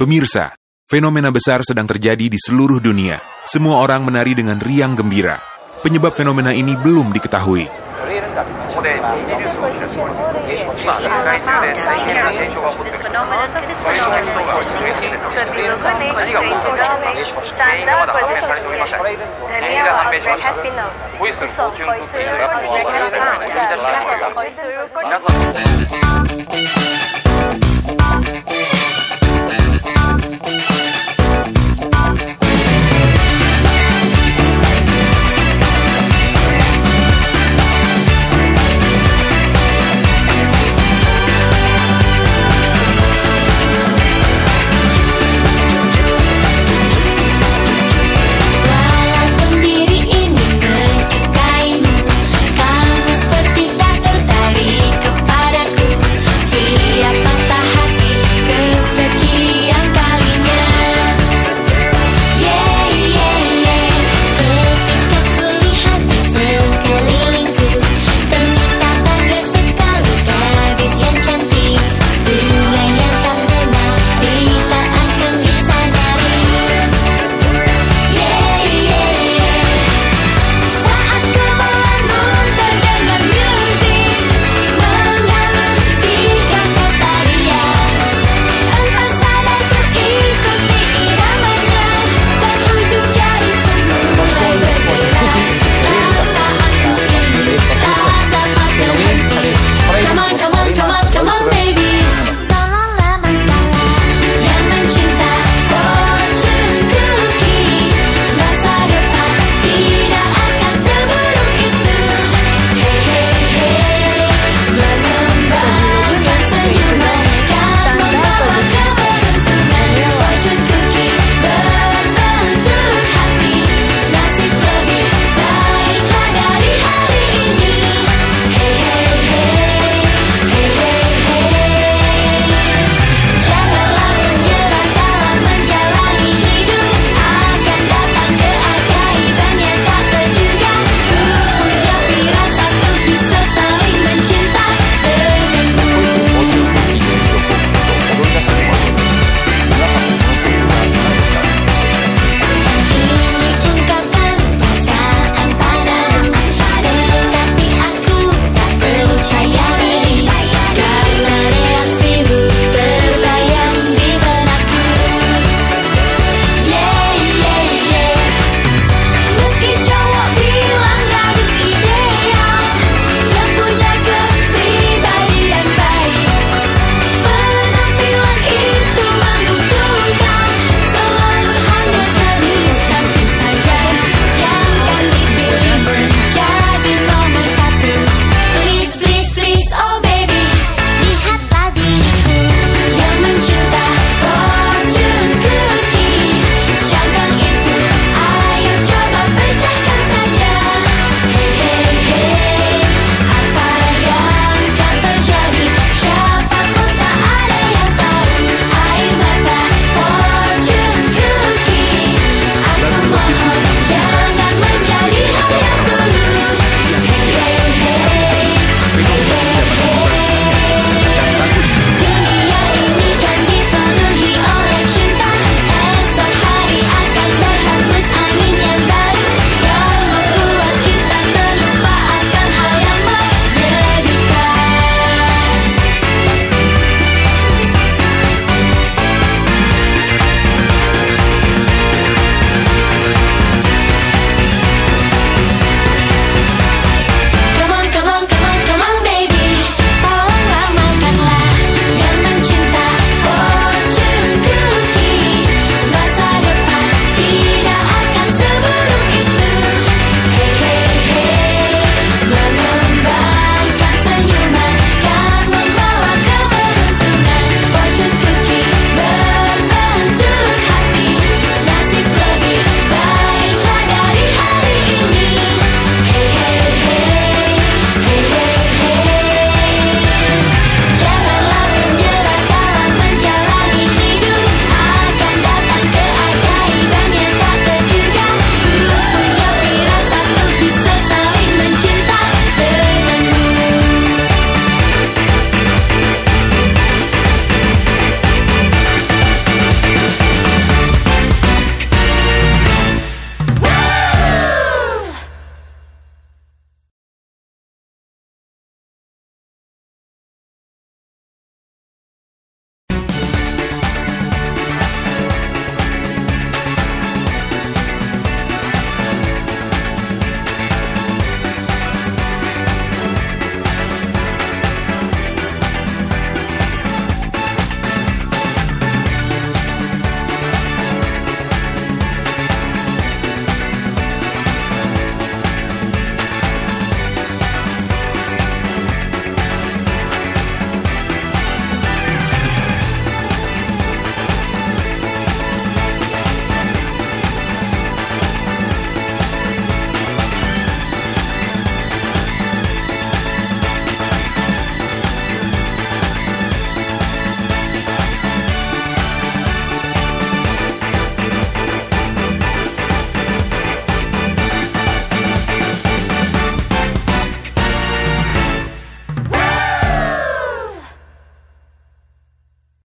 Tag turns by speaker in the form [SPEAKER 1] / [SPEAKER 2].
[SPEAKER 1] Pemirsa, fenomena besar sedang terjadi di seluruh dunia. Semua orang menari dengan riang gembira. Penyebab fenomena ini belum diketahui.